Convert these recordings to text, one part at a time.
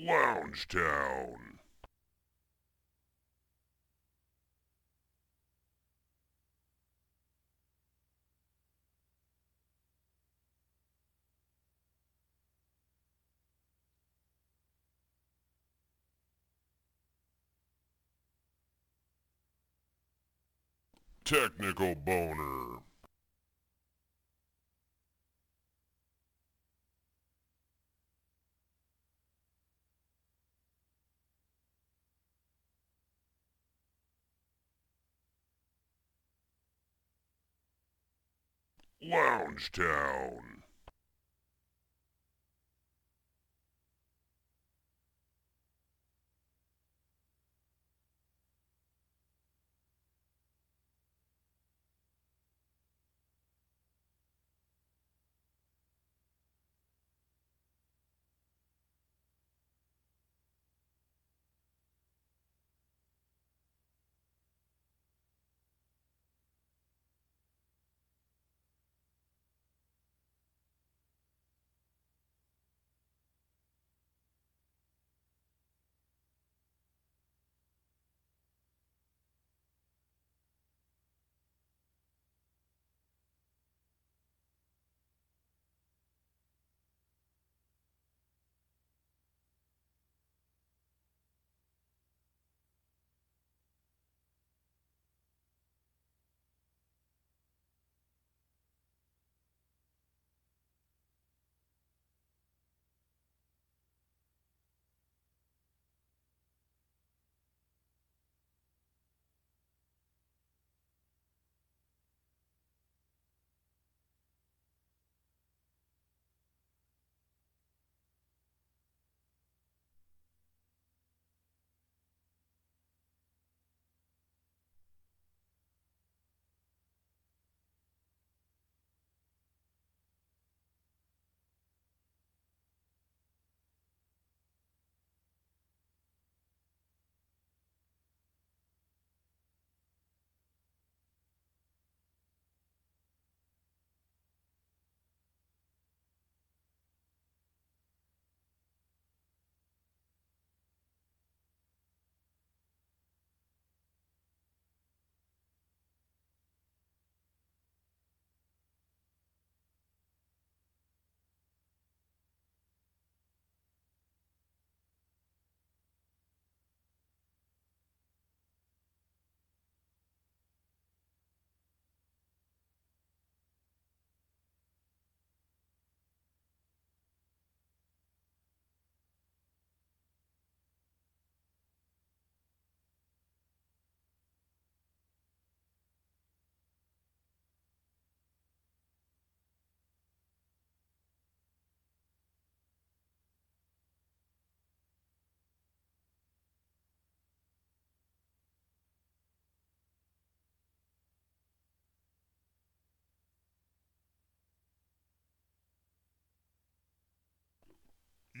Lounge Town. Technical Boner. Lounge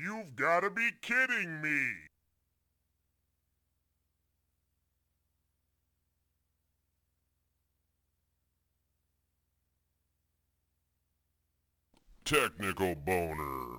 You've gotta be kidding me! Technical Boner.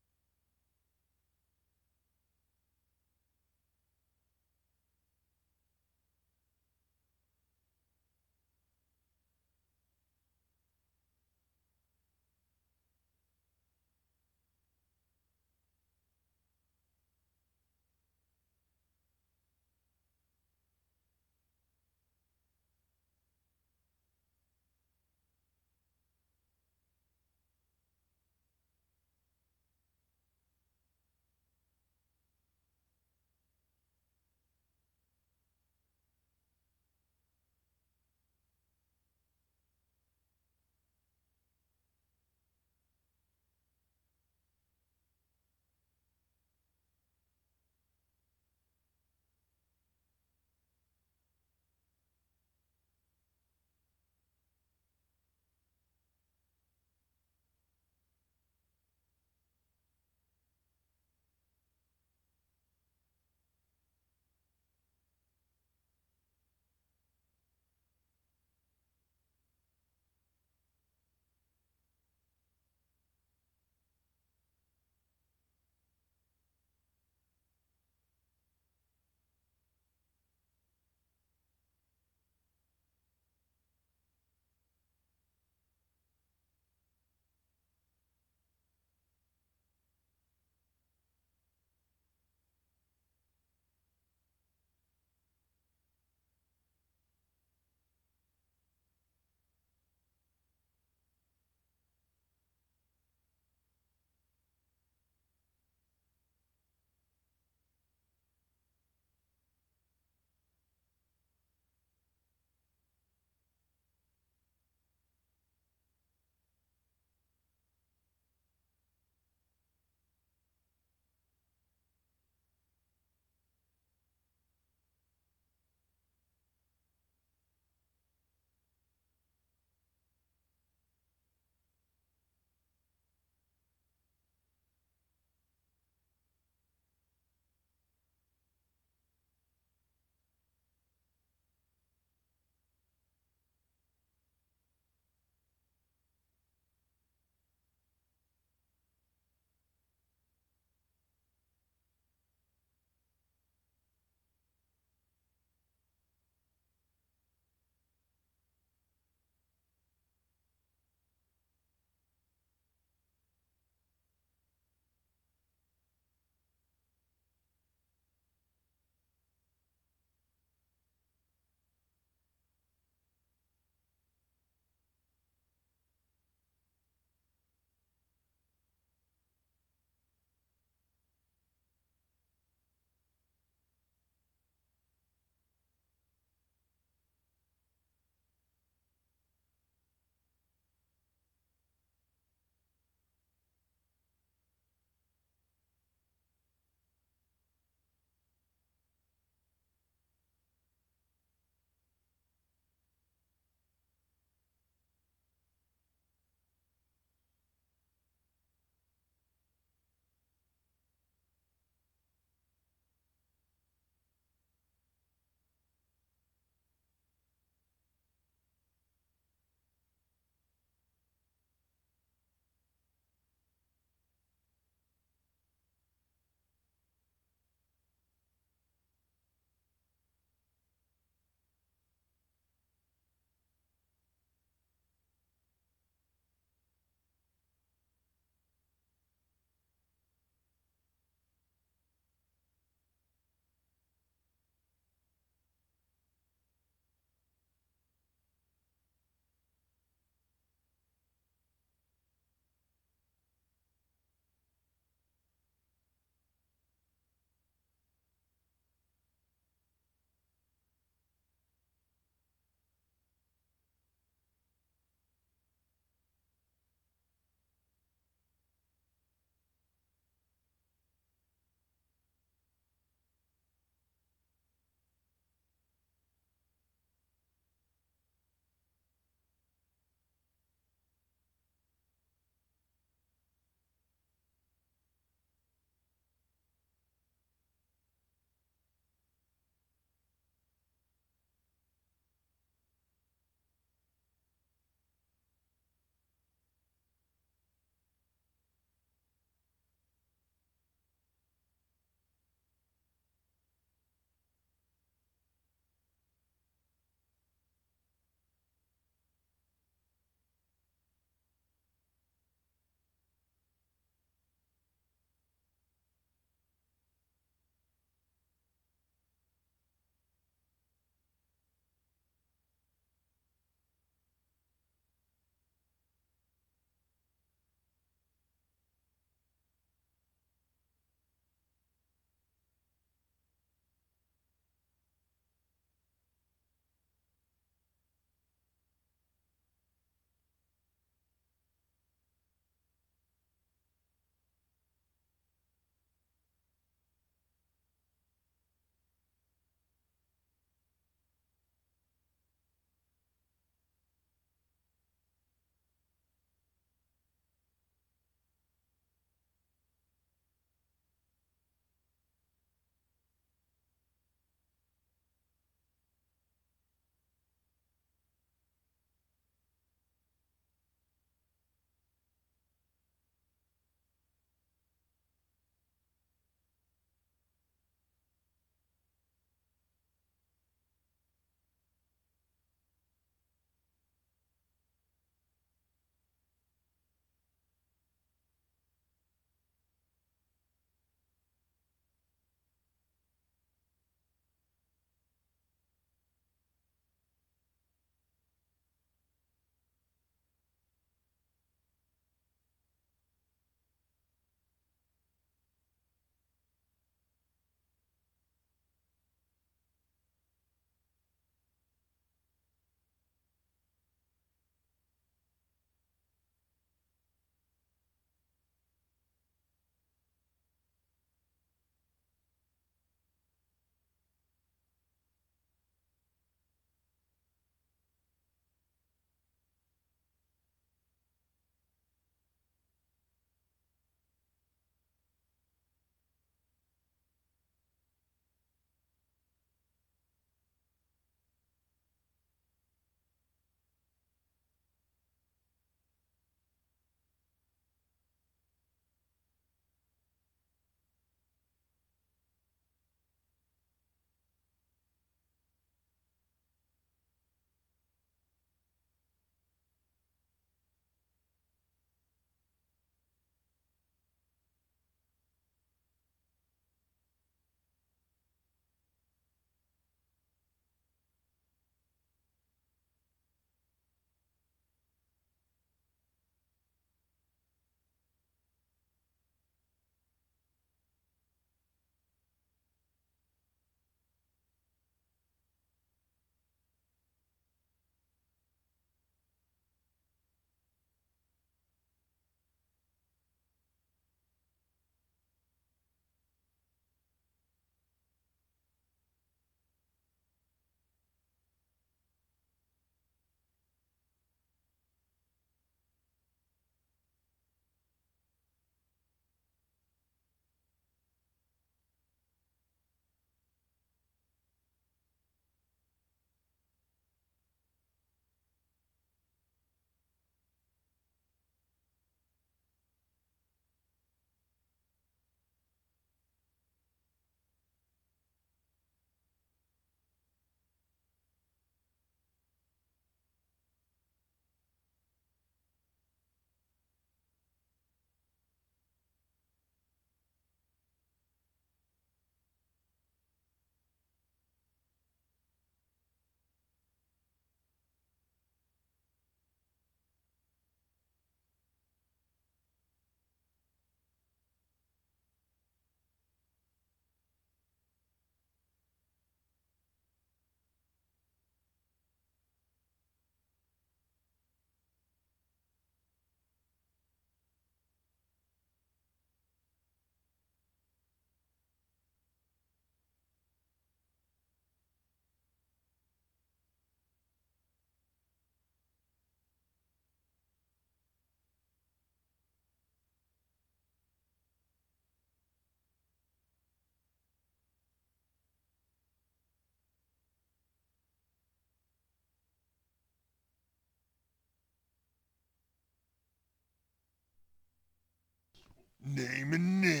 Naming names.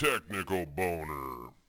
Technical boner.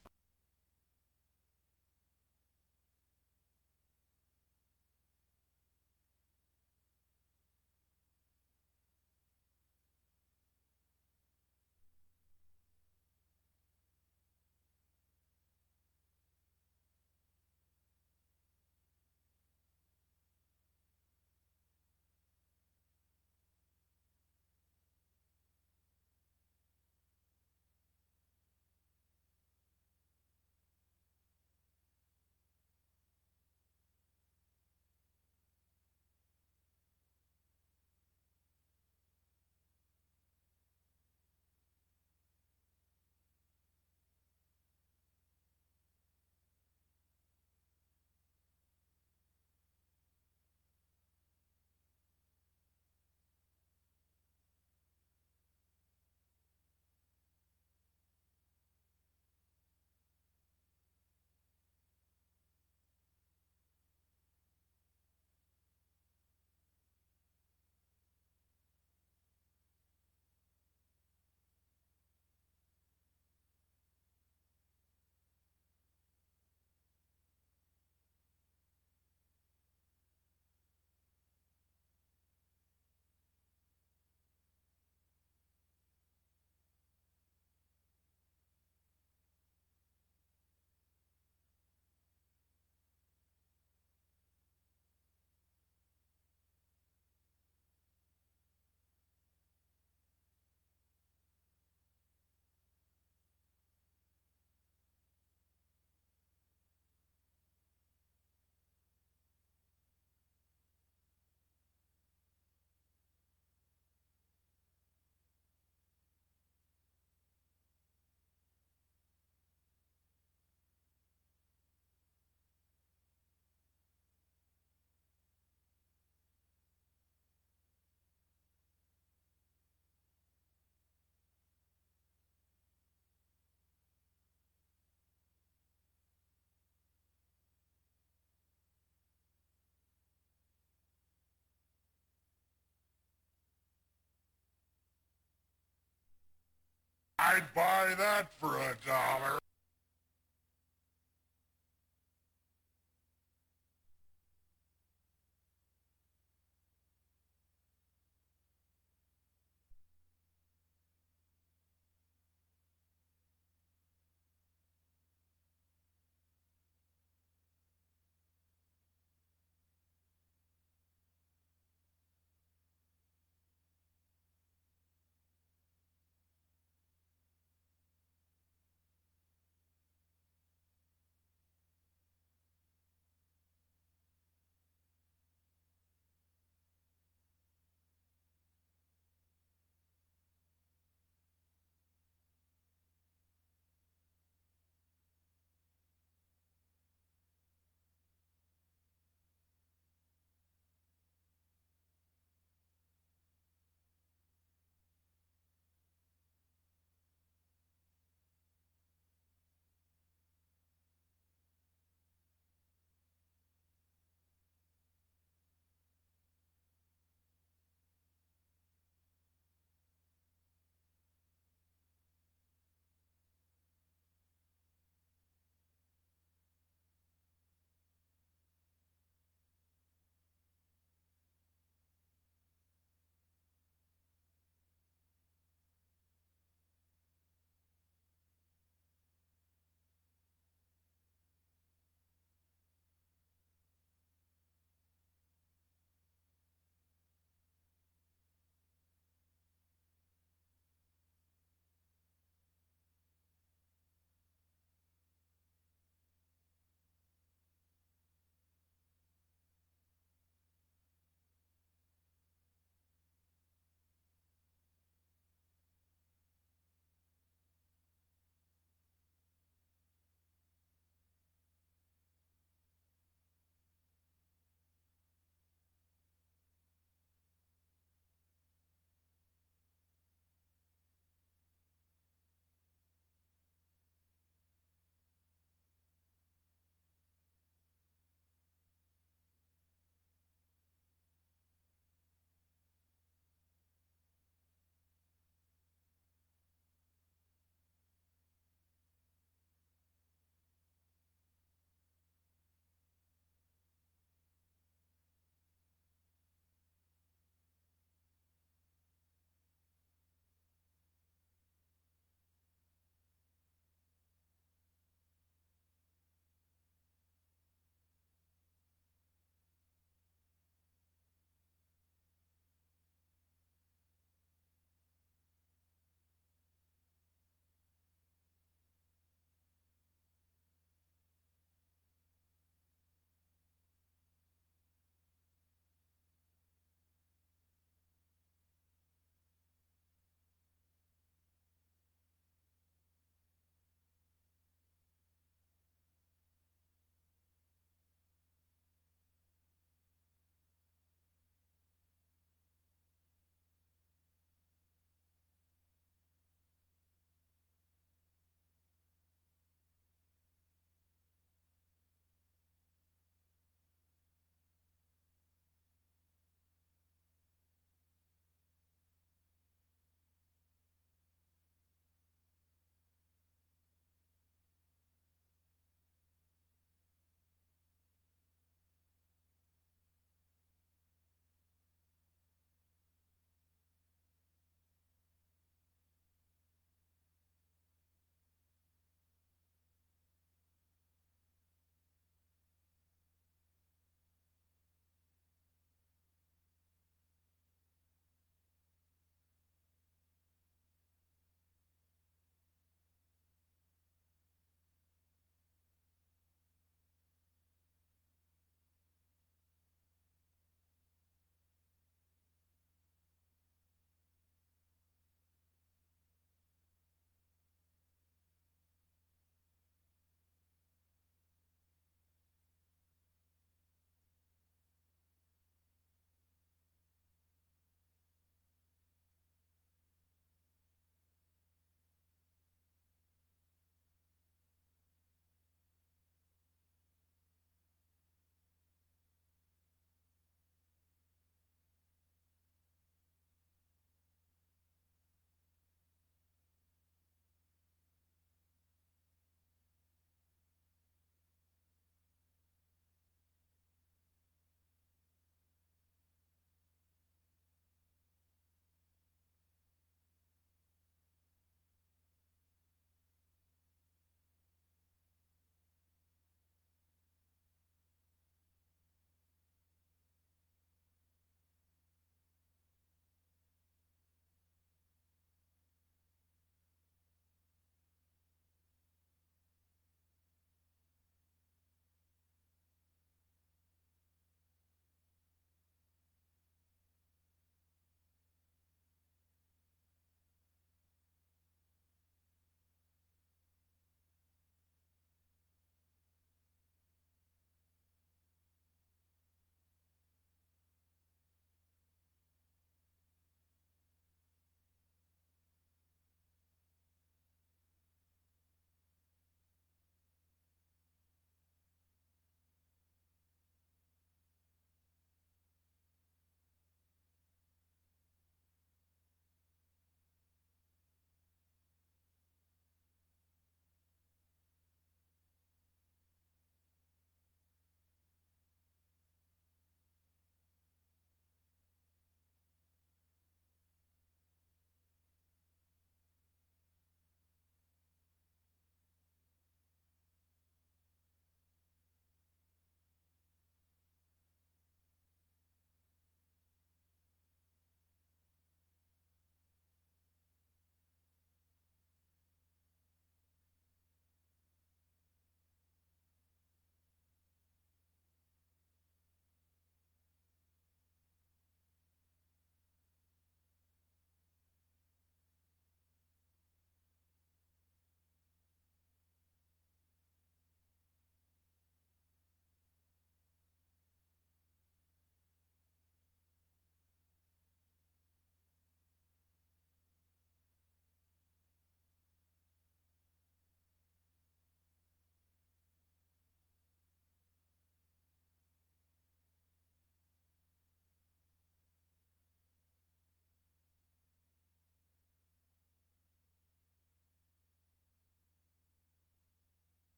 I'd buy that for a dollar.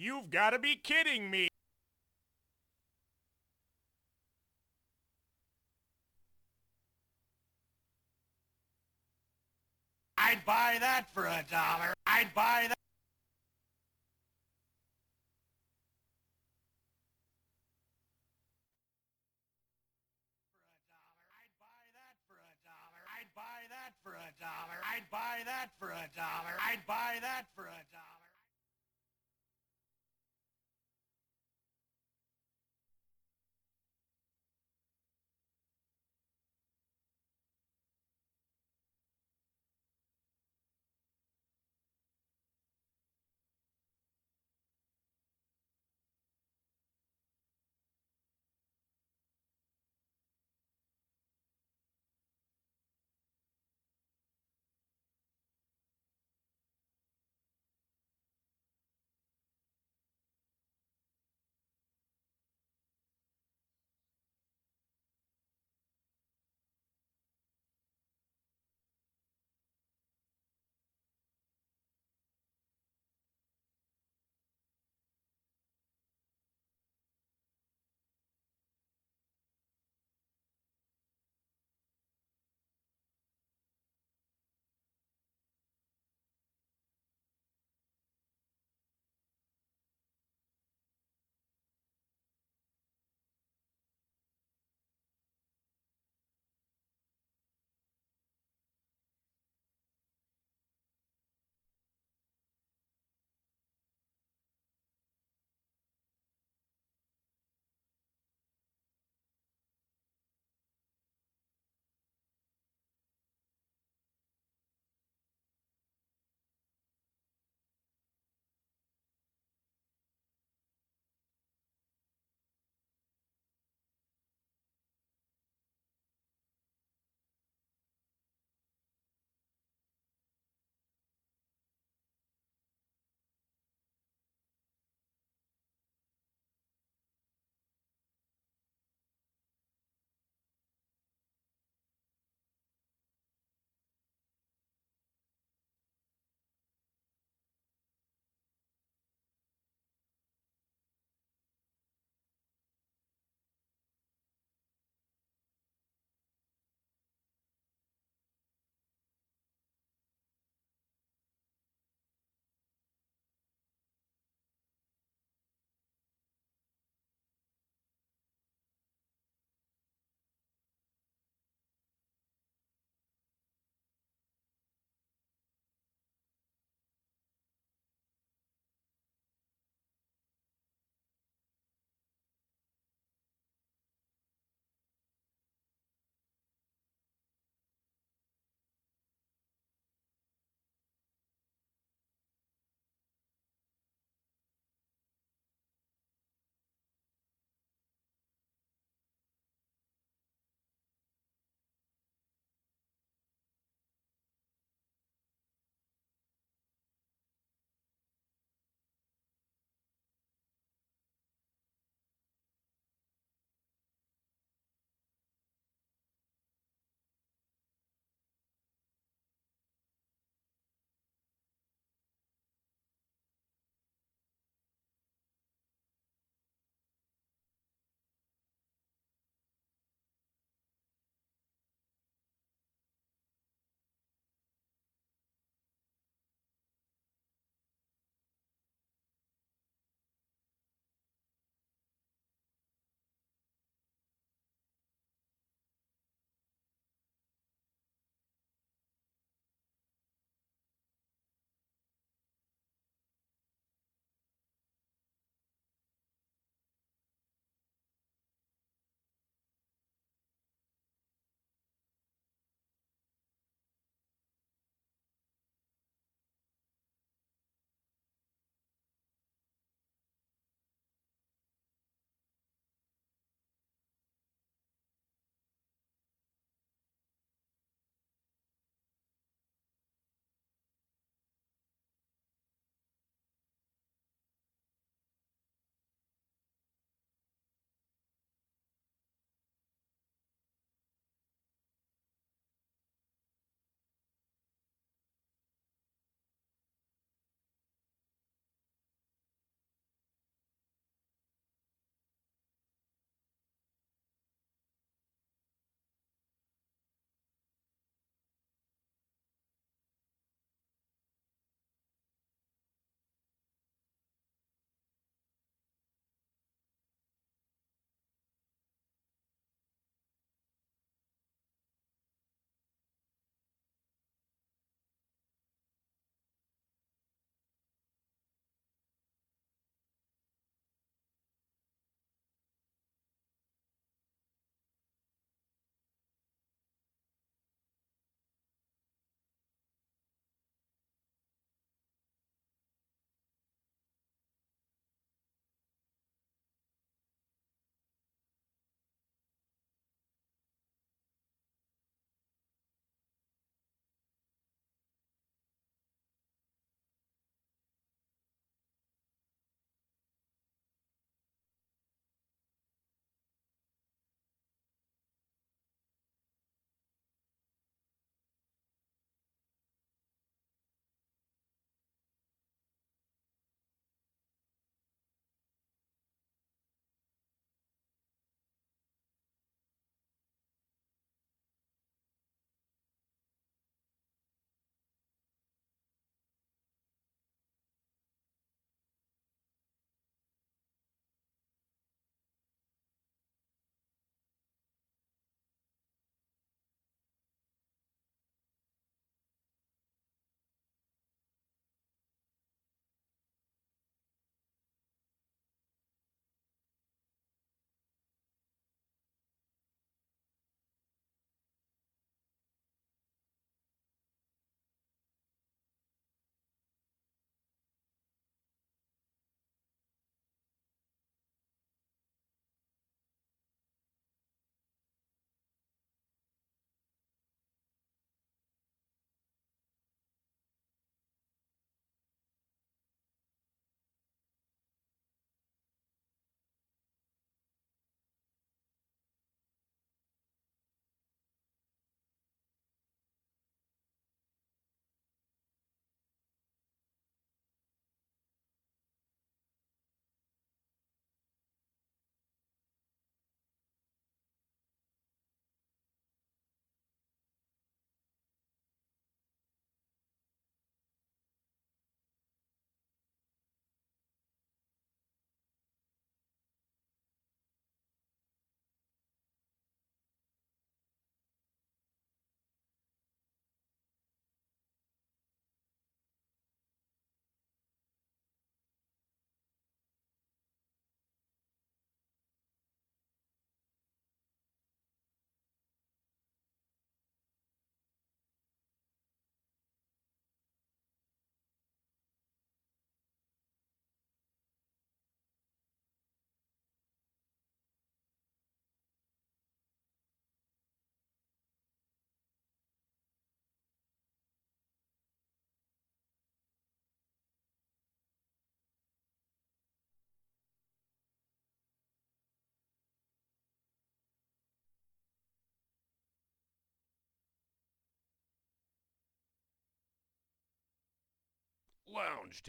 You've got to be kidding me. I'd buy that for a dollar. I'd buy that. For a dollar. I'd buy that for a dollar. I'd buy that for a dollar. I'd buy that for a dollar. Lounge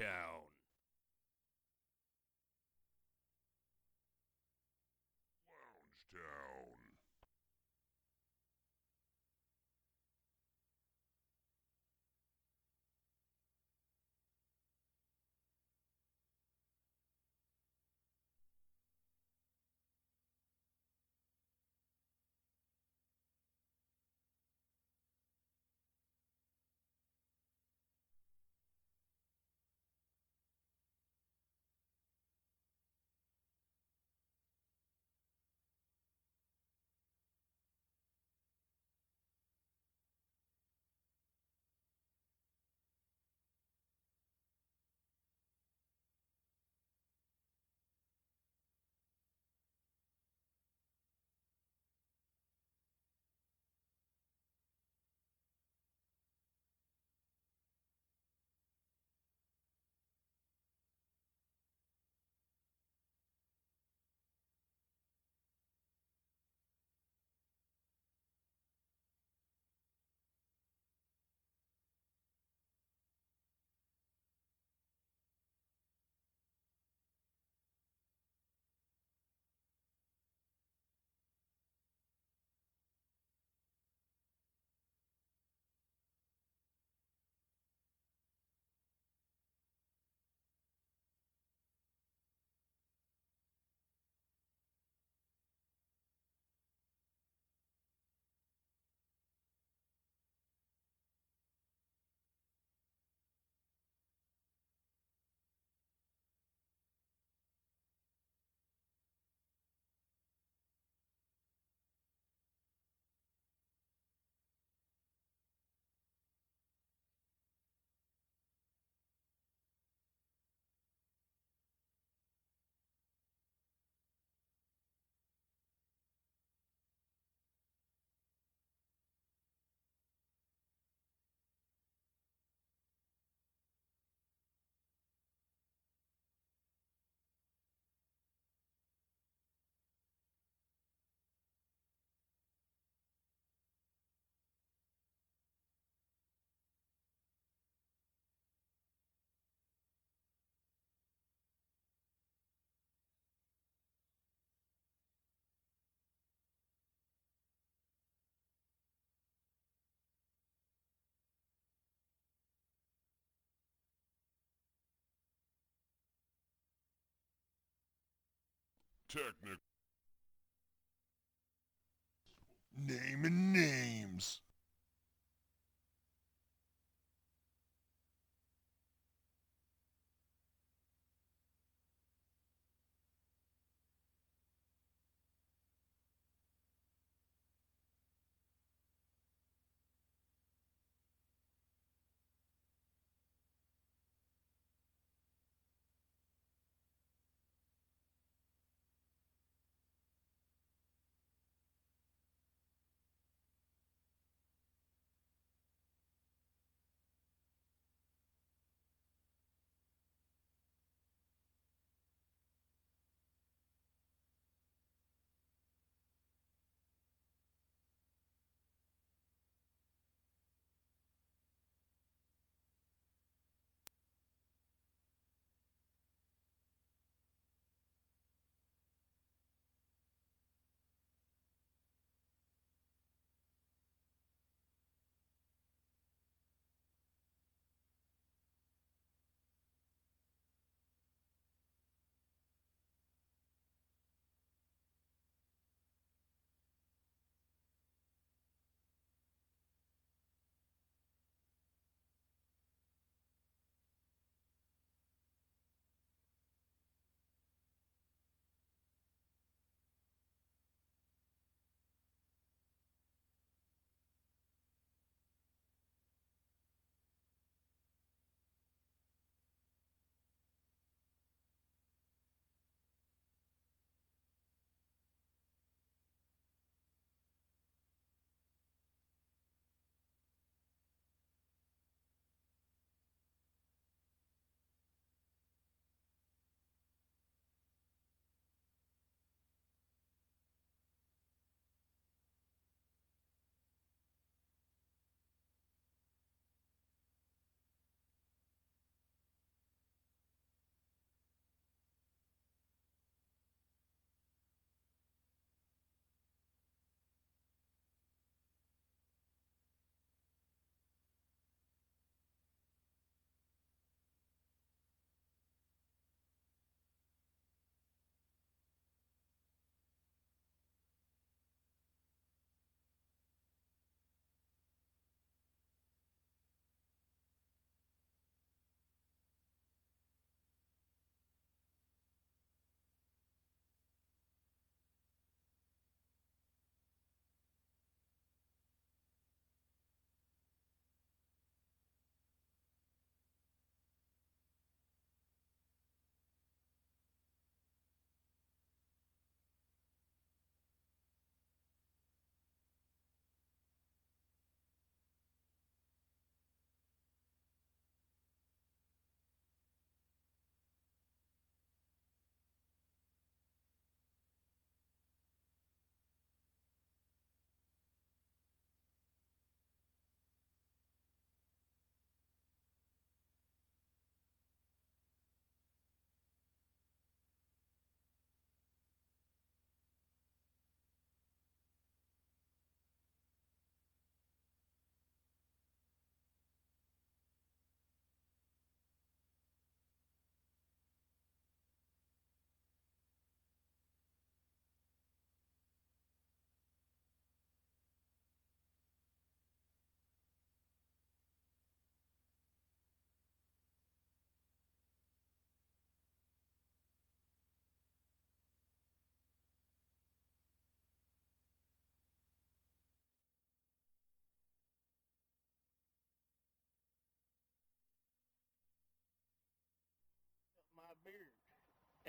Technic. Naming names.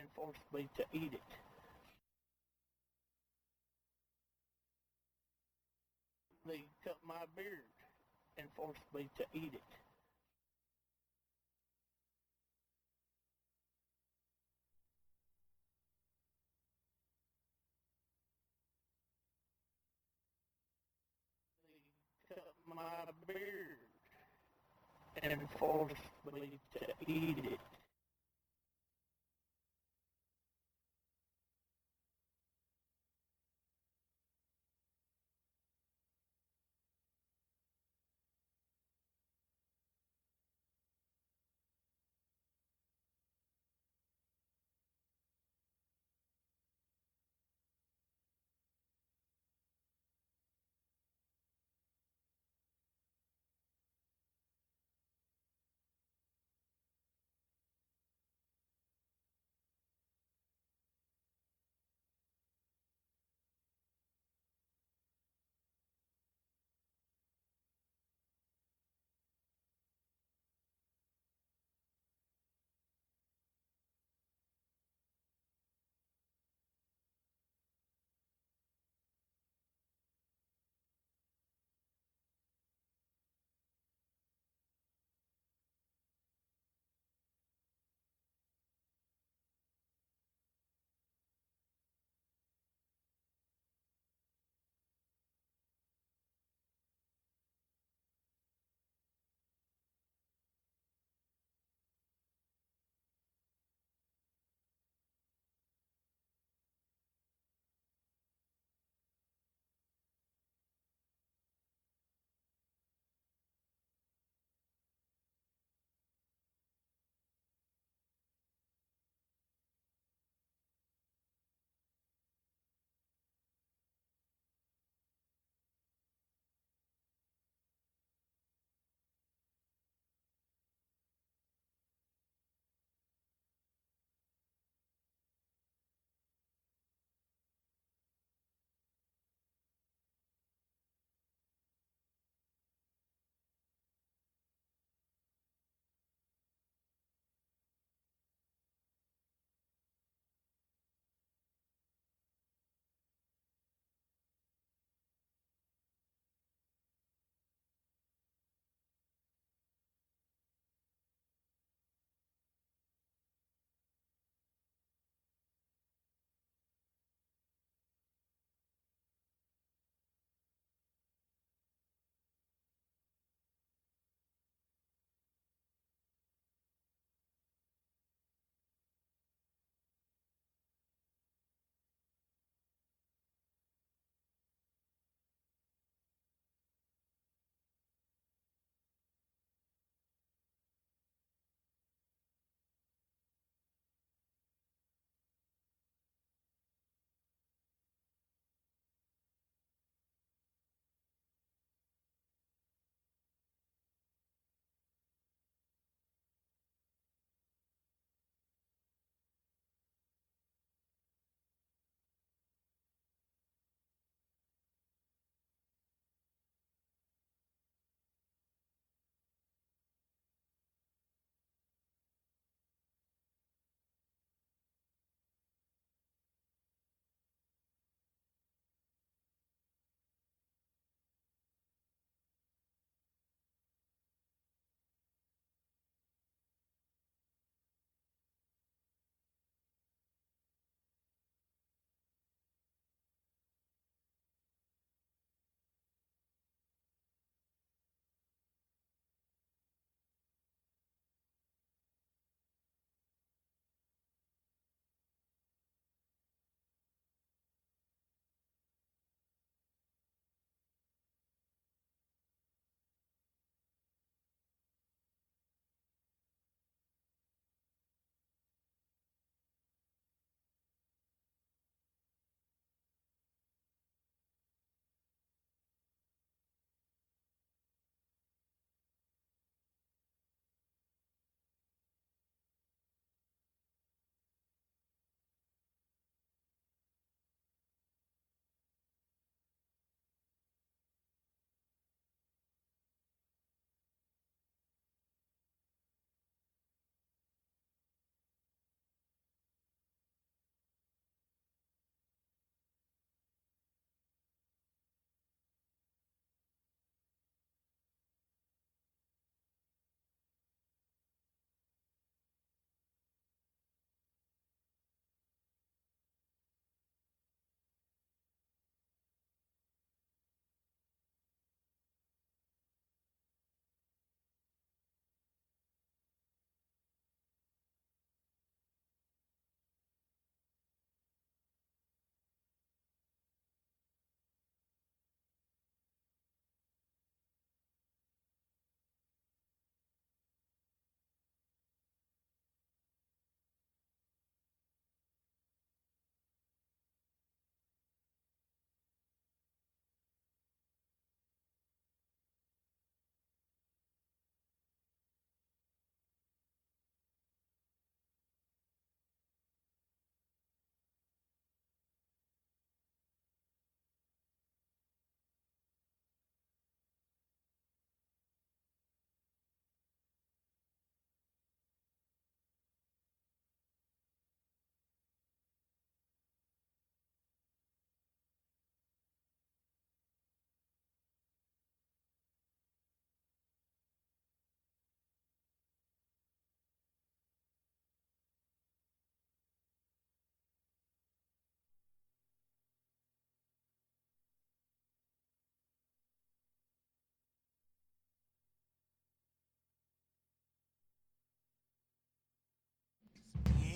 And forced me to eat it. They cut my beard and forced me to eat it. They cut my beard and forced me to eat it.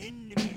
I'd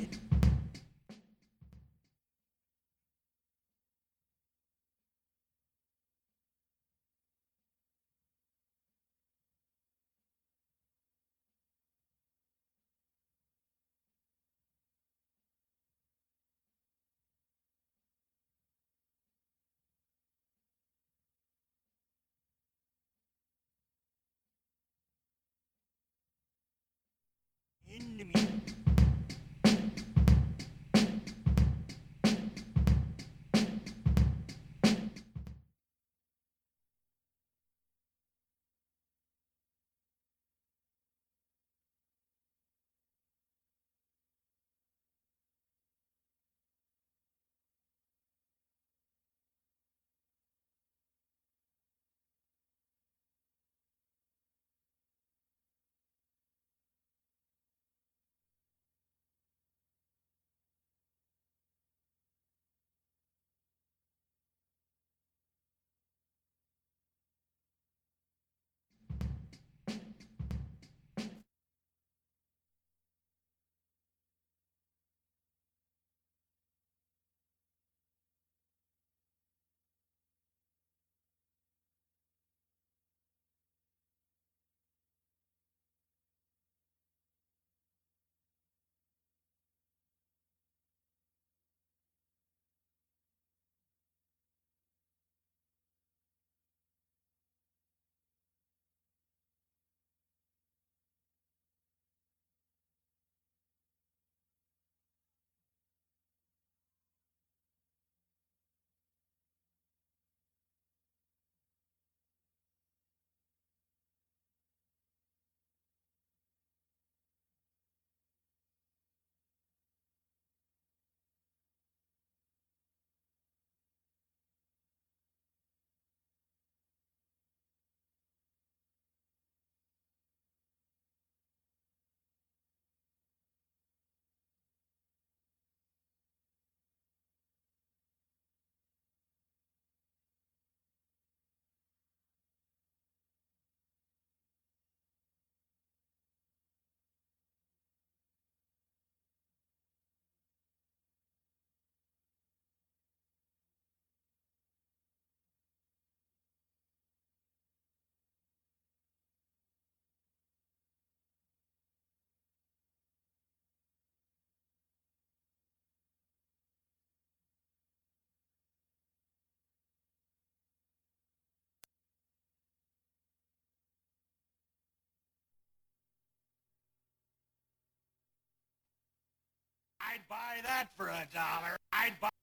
buy that for a dollar. I'd buy.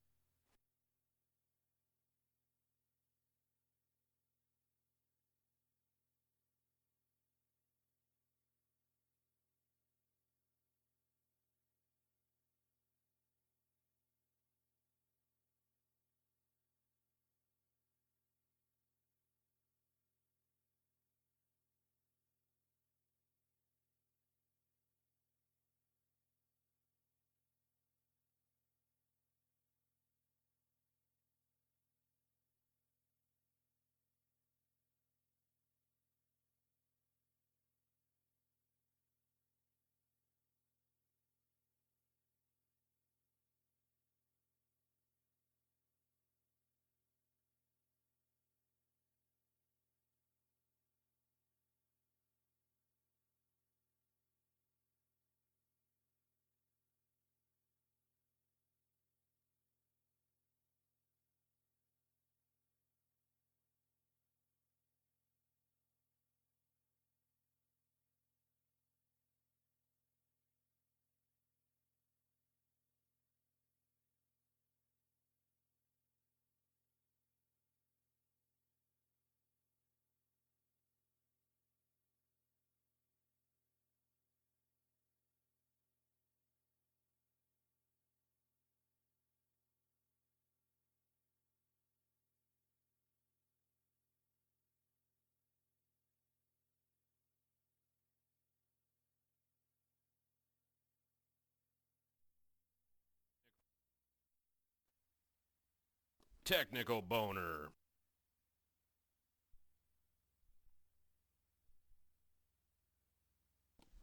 Technical boner.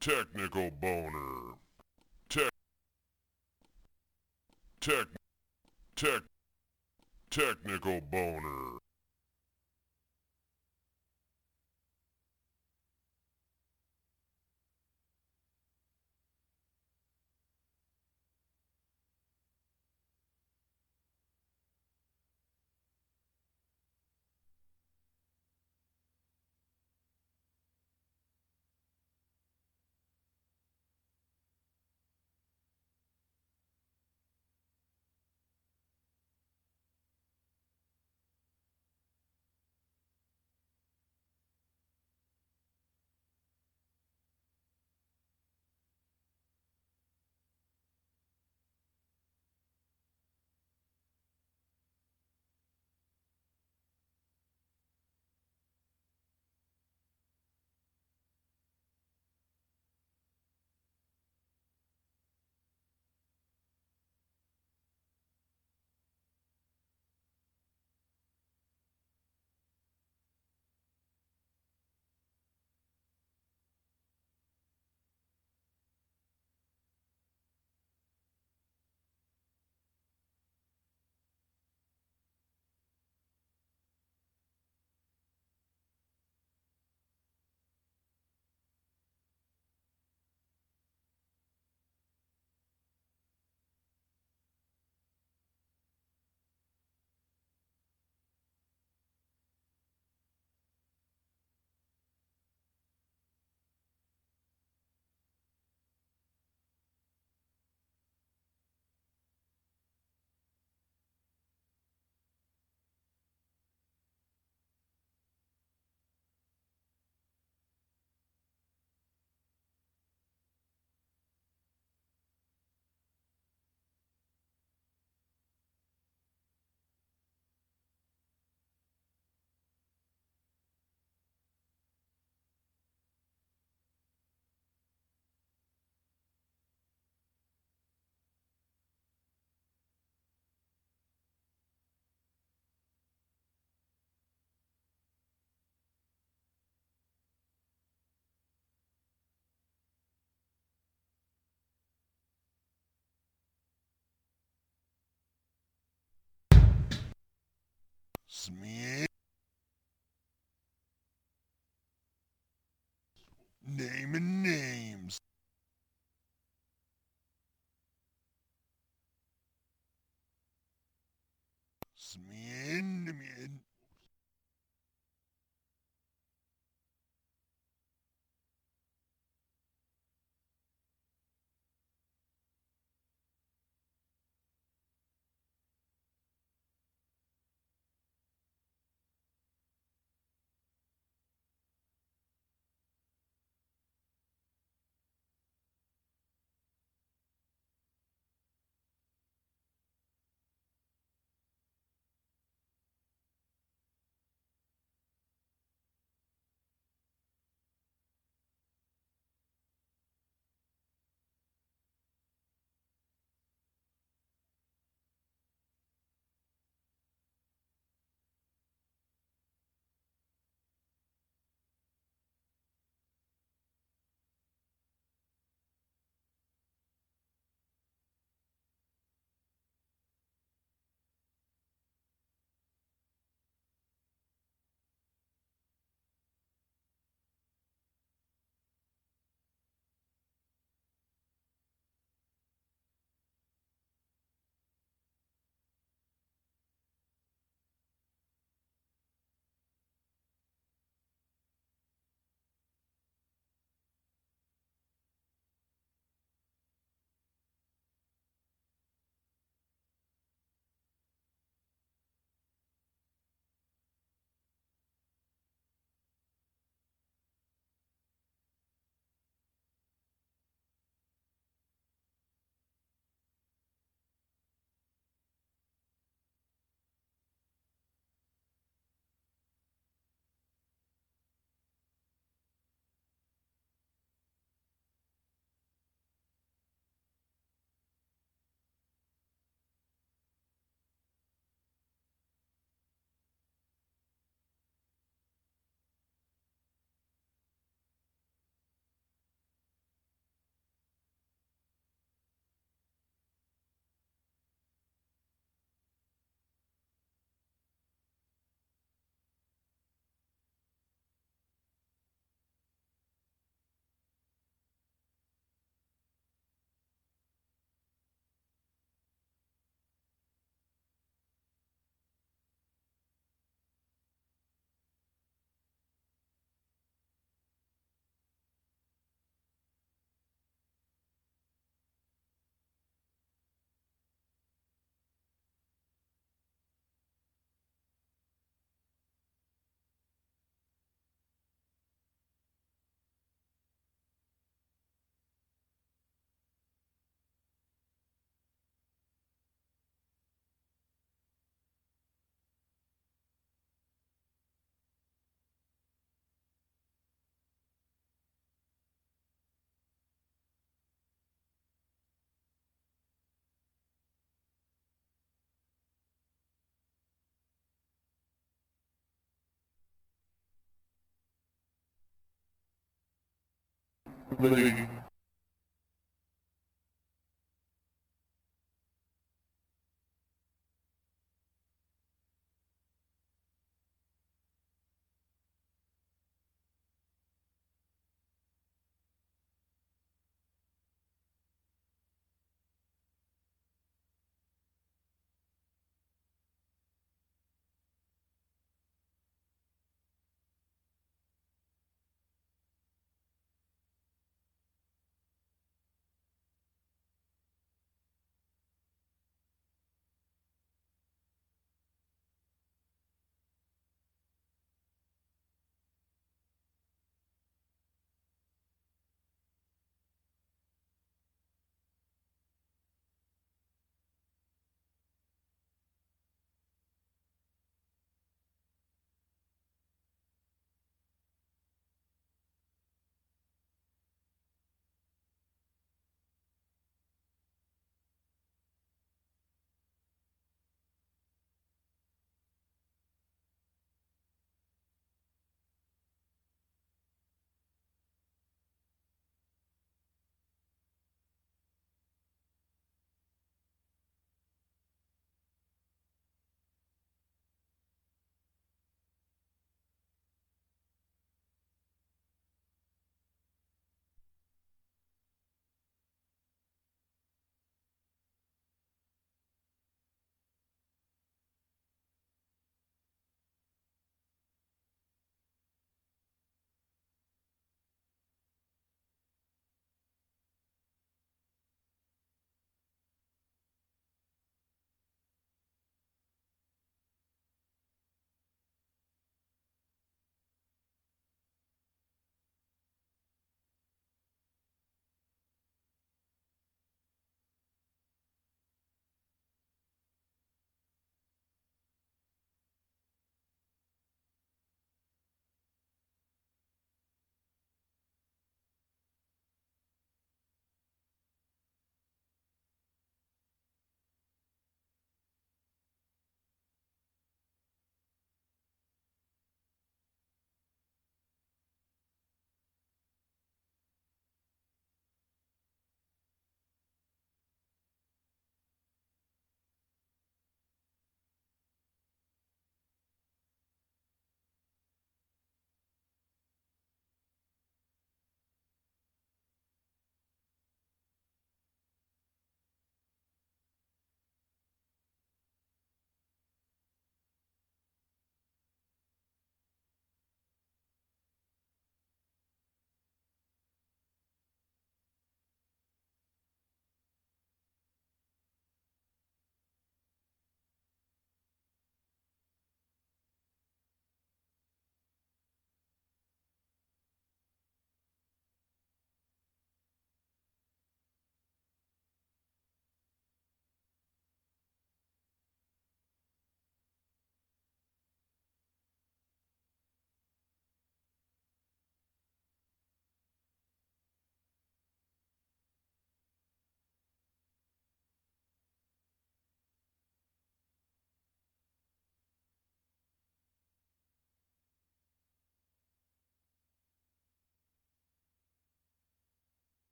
Technical boner. Tech. Tech. Tech. Technical boner. Smith. Naming names. Beleza.